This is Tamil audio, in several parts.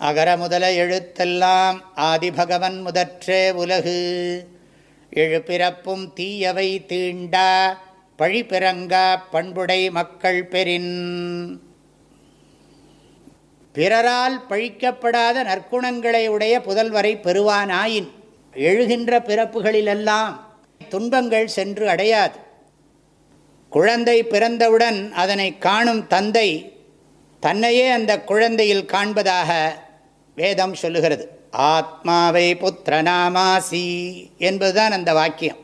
அகர முதல எழுத்தெல்லாம் ஆதிபகவன் முதற்றே உலகு. எழுபிறப்பும் தீயவை தீண்டா பழிபிறங்கா பண்புடை மக்கள் பெறின். பிறரால் பழிக்கப்படாத நற்குணங்களை உடைய புதல்வரை பெறுவானாயின் எழுகின்ற பிறப்புகளிலெல்லாம் துன்பங்கள் சென்று அடையாது. குழந்தை பிறந்தவுடன் அதனை காணும் தந்தை தன்னையே அந்த குழந்தையில் காண்பதாக வேதம் சொல்லுகிறது. ஆத்மாவை புத்திரநாமாசி என்பதுதான் அந்த வாக்கியம்.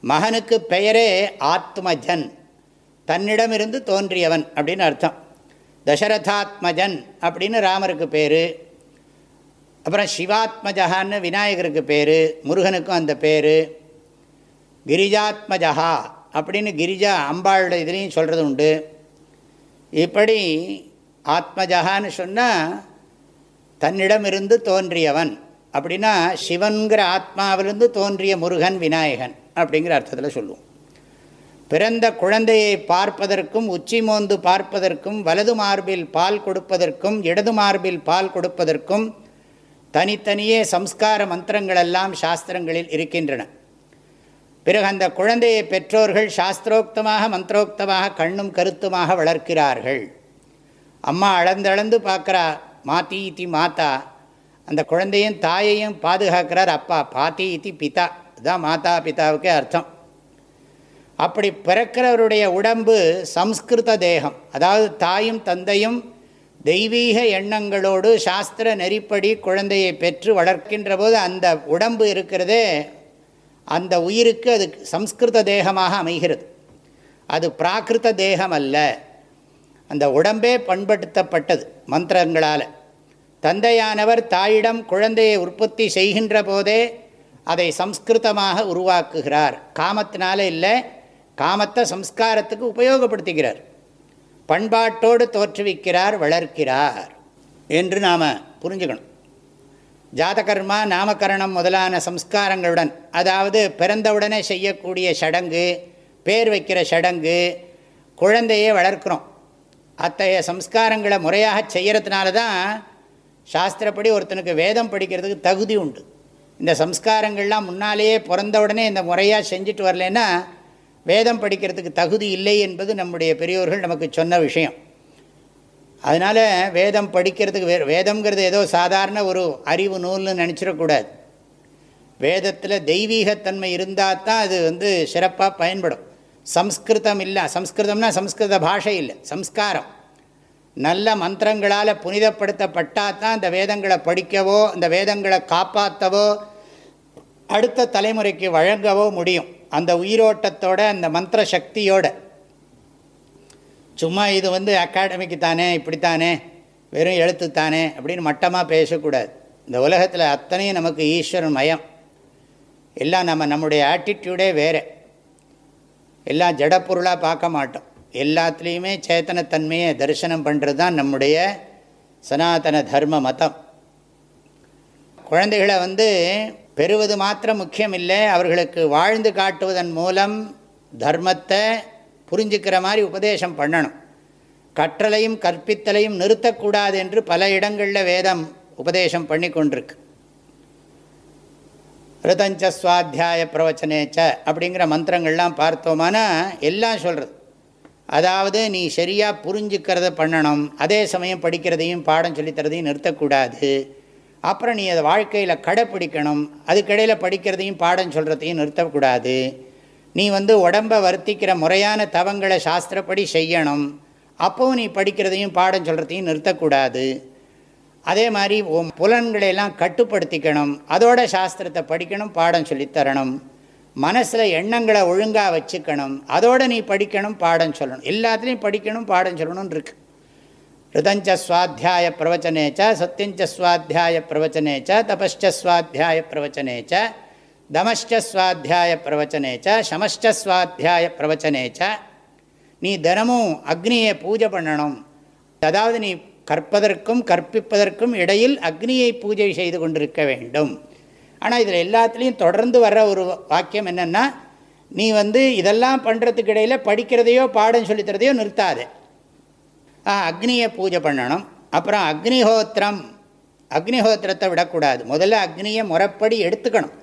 மகனுக்கு பெயரே ஆத்மஜன். தன்னிடமிருந்து தோன்றியவன் அப்படின்னு அர்த்தம். தசரதாத்மஜன் அப்படின்னு ராமருக்கு பேர். அப்புறம் சிவாத்மஜகான்னு விநாயகருக்கு பேர். முருகனுக்கும் அந்த பேர். கிரிஜாத்மஜகா அப்படின்னு கிரிஜா அம்பாளோட இதுலேயும் சொல்கிறது உண்டு. இப்படி ஆத்மஜகான்னு சொன்னால் தன்னிடமிருந்து தோன்றியவன். அப்படின்னா சிவன்கிற ஆத்மாவிலிருந்து தோன்றிய முருகன் விநாயகன் அப்படிங்கிற அர்த்தத்தில் சொல்லுவோம். பிறந்த குழந்தையை பார்ப்பதற்கும் உச்சி மோந்து பார்ப்பதற்கும் வலது மார்பில் பால் கொடுப்பதற்கும் இடது மார்பில் பால் கொடுப்பதற்கும் தனித்தனியே சம்ஸ்கார மந்திரங்களெல்லாம் சாஸ்திரங்களில் இருக்கின்றன. பிறகு அந்த குழந்தையை பெற்றோர்கள் சாஸ்திரோக்தமாக மந்திரோக்தமாக கண்ணும் கருத்துமாக வளர்க்கிறார்கள். அம்மா அளந்தளந்து பார்க்குறா மாத்தி இத்தி மாதா அந்த குழந்தையும் தாயையும் பாதுகாக்கிறார் அப்பா. பாத்தி இத்தி பிதா. இதுதான் மாதா பிதாவுக்கே அர்த்தம். அப்படி பிறக்கிறவருடைய உடம்பு சம்ஸ்கிருத தேகம். அதாவது தாயும் தந்தையும் தெய்வீக எண்ணங்களோடு சாஸ்திர நெறிப்படி குழந்தையை பெற்று வளர்க்கின்ற போது அந்த உடம்பு இருக்கிறதே அந்த உயிருக்கு அது சம்ஸ்கிருத தேகமாக அமைகிறது. அது பிராகிருத தேகம் அல்ல அந்த உடம்பே பண்படுத்தப்பட்டது மந்திரங்களால். தந்தையானவர் தாயிடம் குழந்தையை உற்பத்தி செய்கின்ற போதே அதை சம்ஸ்கிருதமாக உருவாக்குகிறார். காமத்தினால இல்லை காமத்தை சம்ஸ்காரத்துக்கு உபயோகப்படுத்துகிறார். பண்பாட்டோடு தோற்றுவிக்கிறார் வளர்க்கிறார் என்று நாம் புரிஞ்சுக்கணும். ஜாதகர்மா நாமகரணம் முதலான சம்ஸ்காரங்களுடன் அதாவது பிறந்தவுடனே செய்யக்கூடிய சடங்கு பேர் வைக்கிற சடங்கு குழந்தையே வளர்க்குறோம். அத்தகைய சம்ஸ்காரங்களை முறையாக செய்கிறதுனால தான் சாஸ்திரப்படி ஒருத்தனுக்கு வேதம் படிக்கிறதுக்கு தகுதி உண்டு. இந்த சம்ஸ்காரங்கள்லாம் முன்னாலேயே பிறந்த உடனே இந்த முறையாக செஞ்சுட்டு வரலன்னா வேதம் படிக்கிறதுக்கு தகுதி இல்லை என்பது நம்முடைய பெரியோர்கள் நமக்கு சொன்ன விஷயம். அதனால் வேதம் படிக்கிறதுக்கு வே வேதம்ங்கிறது ஏதோ சாதாரண ஒரு அறிவு நூல்னு நினச்சிடக்கூடாது. வேதத்தில் தெய்வீகத்தன்மை இருந்தால் தான் அது வந்து சிறப்பாக பயன்படும். சம்ஸ்கிருதம் இல்லை சம்ஸ்கிருதம்னா சம்ஸ்கிருத பாஷை இல்லை சம்ஸ்காரம். நல்ல மந்திரங்களால் புனிதப்படுத்தப்பட்டால் தான் இந்த வேதங்களை படிக்கவோ இந்த வேதங்களை காப்பாற்றவோ அடுத்த தலைமுறைக்கு வழங்கவோ முடியும். அந்த உயிரோட்டத்தோட அந்த மந்திர சக்தியோட. சும்மா இது வந்து அகாடமிக்கு தானே இப்படித்தானே வெறும் எழுத்து தானே அப்படின்னு மட்டமாக பேசக்கூடாது. இந்த உலகத்தில் அத்தனையும் நமக்கு ஈஸ்வரன் மயம். எல்லாம் நம்ம நம்முடைய ஆட்டிடியூடே வேறு. எல்லாம் ஜடப்பொருளாக பார்க்க மாட்டோம். எல்லாத்துலேயுமே சேத்தனத்தன்மையை தரிசனம் பண்ணுறது தான் நம்முடைய சனாதன தர்ம மதம். குழந்தைகளை வந்து பெறுவது மாத்திரம் முக்கியம் இல்லை அவர்களுக்கு வாழ்ந்து காட்டுவதன் மூலம் தர்மத்தை புரிஞ்சுக்கிற மாதிரி உபதேசம் பண்ணணும். கற்றலையும் கற்பித்தலையும் நிறுத்தக்கூடாது என்று பல இடங்களில் வேதம் உபதேசம் பண்ணி கொண்டிருக்கு. ரிதஞ்ச சுவாத்தியாய பிரவச்சனேச்ச அப்படிங்கிற மந்திரங்கள்லாம் பார்த்தோமானா எல்லாம் சொல்கிறது அதாவது நீ சரியாக புரிஞ்சுக்கிறத பண்ணணும். அதே சமயம் படிக்கிறதையும் பாடம் சொல்லித்தரதையும் நிறுத்தக்கூடாது. அப்புறம் நீ அதை வாழ்க்கையில் கடைப்பிடிக்கணும். அதுக்கிடையில் படிக்கிறதையும் பாடம் சொல்கிறதையும் நிறுத்தக்கூடாது. நீ வந்து உடம்பை வருத்திக்கிற முறையான தவங்களை சாஸ்திரப்படி செய்யணும். அப்போவும் நீ படிக்கிறதையும் பாடம் சொல்கிறதையும் நிறுத்தக்கூடாது. அதே மாதிரி உன் புலன்களையெல்லாம் கட்டுப்படுத்திக்கணும். அதோட சாஸ்திரத்தை படிக்கணும் பாடம் சொல்லித்தரணும். மனசில் எண்ணங்களை ஒழுங்காக வச்சுக்கணும். அதோடு நீ படிக்கணும் பாடம் சொல்லணும். எல்லாத்துலேயும் படிக்கணும் பாடம் சொல்லணும்னு இருக்கு. ரிதஞ்ச சுவாத்தியாய பிரவச்சனேச்ச சத்தியஞ்ச சுவாத்தியாய பிரவச்சனேச்ச தபஸ்ச சுவாத்தியாய பிரவச்சனேச்ச தமஷ்ட சுவாத்தியாய பிரவச்சனேச்ச சமஷ்ட சுவாத்தியாய பிரவச்சனேச்ச நீ தினமும் அக்னியை பூஜை பண்ணணும். அதாவது நீ கற்பதற்கும் கற்பிப்பதற்கும் இடையில் அக்னியை பூஜை செய்து கொண்டிருக்க வேண்டும். ஆனால் இதில் எல்லாத்துலேயும் தொடர்ந்து வர்ற ஒரு வாக்கியம் என்னென்னா நீ வந்து இதெல்லாம் பண்ணுறதுக்கு இடையில் படிக்கிறதையோ பாடம் சொல்லித்தரதையோ நிறுத்தாது. அக்னியை பூஜை பண்ணணும். அப்புறம் அக்னிஹோத்திரம். அக்னிஹோத்திரத்தை விடக்கூடாது. முதல்ல அக்னியை முறைப்படி எடுத்துக்கணும்.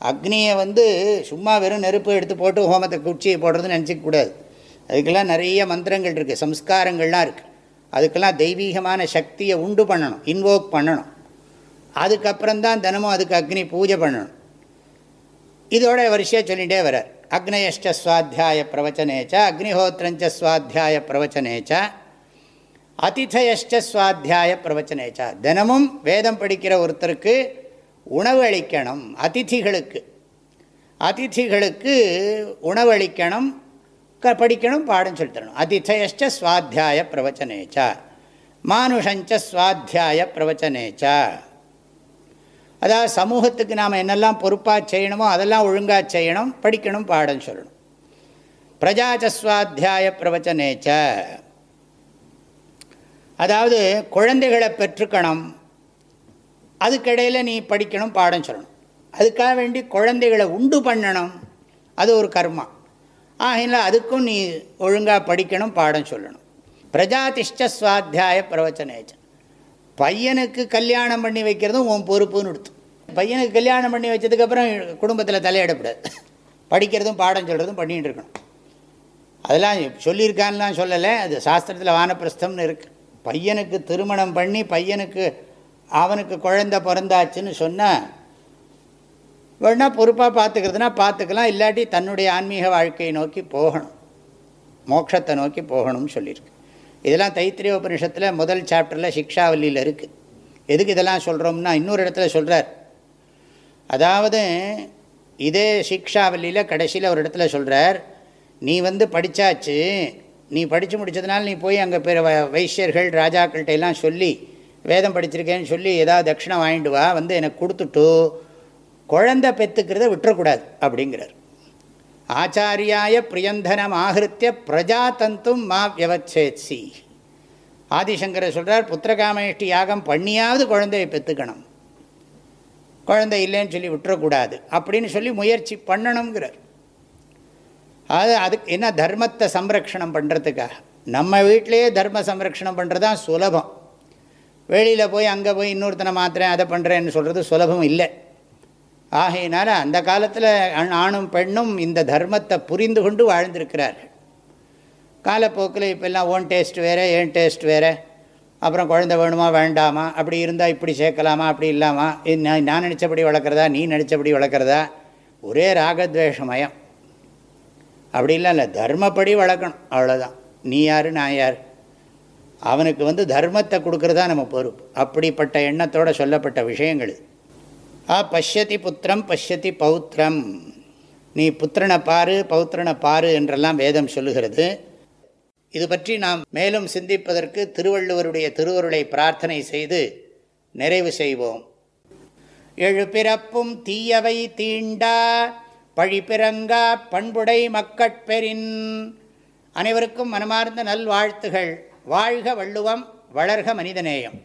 அக்னியை வந்து சும்மா வெறும் நெருப்பு எடுத்து போட்டு ஹோமத்தை குச்சியை போடுறதுன்னு நினச்சிக்கூடாது அதுக்கெல்லாம் நிறைய மந்திரங்கள் இருக்குது சம்ஸ்காரங்கள்லாம் இருக்குது அதுக்கெல்லாம் தெய்வீகமான சக்தியை உண்டு பண்ணணும். இன்வோக் பண்ணணும். அதுக்கப்புறம் தான் தினமும் அதுக்கு அக்னி பூஜை பண்ணணும். இதோட வரிசையாக சொல்லிகிட்டே வரார் அக்னயஷ்ட சுவாத்தியாய பிரவச்சனேச்ச அக்னிஹோத்திரஞ்ச சுவாத்தியாய பிரவச்சனேச்ச அதிதயஷ்ட சுவாத்தியாய பிரவச்சனேச்சா. தினமும் வேதம் படிக்கிற ஒருத்தருக்கு உணவு அளிக்கணும் அதிதிகளுக்கு. அதிதிகளுக்கு உணவு அளிக்கணும் க படிக்கணும் பாடம் சொல்லித்தரணும் அதிதயஷ்ட சுவாத்தியாய பிரவச்சனேச்சா மானுஷஞ்ச சுவாத்தியாய பிரவச்சனேச்சா. அதாவது சமூகத்துக்கு நாம் என்னெல்லாம் பொறுப்பாக செய்யணுமோ அதெல்லாம் ஒழுங்காக செய்யணும் படிக்கணும் பாடம் சொல்லணும். பிரஜாச்சஸ்வாத்தியாய பிரவச்சனேச்ச. அதாவது குழந்தைகளை பெற்றுக்கணும். அதுக்கிடையில் நீ படிக்கணும் பாடம் சொல்லணும். அதுக்காக வேண்டி குழந்தைகளை உண்டு பண்ணணும். அது ஒரு கர்மா. ஆகினால் அதுக்கும் நீ ஒழுங்காக படிக்கணும் பாடம் சொல்லணும். பிரஜாதிஷ்ட சுவாத்தியாய பிரவச்சனேச்ச. பையனுக்கு கல்யாணம் பண்ணி வைக்கிறதும் உன் பொறுப்புன்னு எடுத்து. பையனுக்கு கல்யாணம் பண்ணி வச்சதுக்கப்புறம் குடும்பத்தில் தலையிடக்கூடாது. படிக்கிறதும் பாடம் சொல்கிறதும் பண்ணிகிட்டு இருக்கணும். அதெல்லாம் சொல்லியிருக்கான்லாம் சொல்லலை. அது சாஸ்திரத்தில் வானப்பிரஸ்தம்னு இருக்குது பையனுக்கு திருமணம் பண்ணி பையனுக்கு அவனுக்கு குழந்த பிறந்தாச்சுன்னு சொன்னால் வேணா பொறுப்பாக பார்த்துக்கிறதுனா பார்த்துக்கலாம் இல்லாட்டி தன்னுடைய ஆன்மீக வாழ்க்கையை நோக்கி போகணும். மோட்சத்தை நோக்கி போகணும்னு சொல்லியிருக்கு. இதெல்லாம் தைத்திரிய உபனிஷத்தில் முதல் சாப்டரில் சிக்ஷாவல்லியில் இருக்குது எதுக்கு இதெல்லாம் சொல்கிறோம்னா இன்னொரு இடத்துல சொல்கிறார் அதாவது இதே சிக்ஷாவல்லியில் கடைசியில் ஒரு இடத்துல சொல்கிறார் நீ வந்து படித்தாச்சு நீ படித்து முடித்ததுனால நீ போய் அங்கே பிற வைசியர்கள் ராஜாக்கள்கிட்ட எல்லாம் சொல்லி வேதம் படிச்சிருக்கேன்னு சொல்லி ஏதாவது தட்சிணம் வாங்கிட்டு வா வந்து எனக்கு கொடுத்துட்டு குழந்தை பெற்றுக்கிறத விட்டுறக்கூடாது அப்படிங்கிறார். ஆச்சாரியாய பிரியந்தனம் ஆகிருத்திய பிரஜாதந்தும் மா வியவச்சேத்சி. ஆதிசங்கரை சொல்கிறார் புத்திரகாமேஷ்டி யாகம் பண்ணியாவது குழந்தையை பெற்றுக்கணும் குழந்தை இல்லைன்னு சொல்லி விட்டுறக்கூடாது. அப்படின்னு சொல்லி முயற்சி பண்ணணுங்கிறார் அது அதுக்கு என்ன தர்மத்தை சம்ரக்ஷணம் பண்ணுறதுக்காக நம்ம வீட்டிலையே தர்ம சம்ரக்ஷணம் பண்ணுறது தான் சுலபம். வெளியில் போய் அங்கே போய் இன்னொருத்தனை மாத்திரேன் அதை பண்ணுறேன்னு சொல்கிறது சுலபம் இல்லை. ஆகையினால அந்த காலத்தில் ஆணும் பெண்ணும் இந்த தர்மத்தை புரிந்து கொண்டு வாழ்ந்திருக்கிறார்கள். காலப்போக்கில் இப்போல்லாம் ஓன் டேஸ்ட் வேறு ஏன் டேஸ்ட் வேறு. அப்புறம் குழந்தை வேணுமா வேண்டாமா? அப்படி இருந்தால் இப்படி சேர்க்கலாமா? அப்படி இல்லாமா? நான் நான் நினச்சபடி வளர்க்குறதா? நீ நினச்சபடி வளர்க்குறதா? ஒரே ராகத்வேஷமயம். அப்படி இல்லை. தர்மப்படி வளர்க்கணும். அவ்வளோதான் நீ யார் நான் யார்? அவனுக்கு வந்து தர்மத்தை கொடுக்குறதா நம்ம பொறுப்பு. அப்படிப்பட்ட எண்ணத்தோடு சொல்லப்பட்ட விஷயங்கள் ஆ பஷ்யதி புத்திரம் பஷ்யதி பௌத்திரம். நீ புத்திரனை பாரு பௌத்திரனை பாரு என்றெல்லாம் வேதம் சொல்லுகிறது. இது பற்றி நாம் மேலும் சிந்திப்பதற்கு திருவள்ளுவருடைய திருவருளை பிரார்த்தனை செய்து நிறைவு செய்வோம். எழு பிறப்பும் தீயவை தீண்டா பழிப்பிறங்கா பண்புடை மக்கட்பெறின் அனைவருக்கும் மனமார்ந்த நல்வாழ்த்துகள். வாழ்க வள்ளுவம் வளர்க மனிதநேயம்.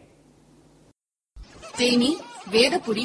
தேனி வேதபுரி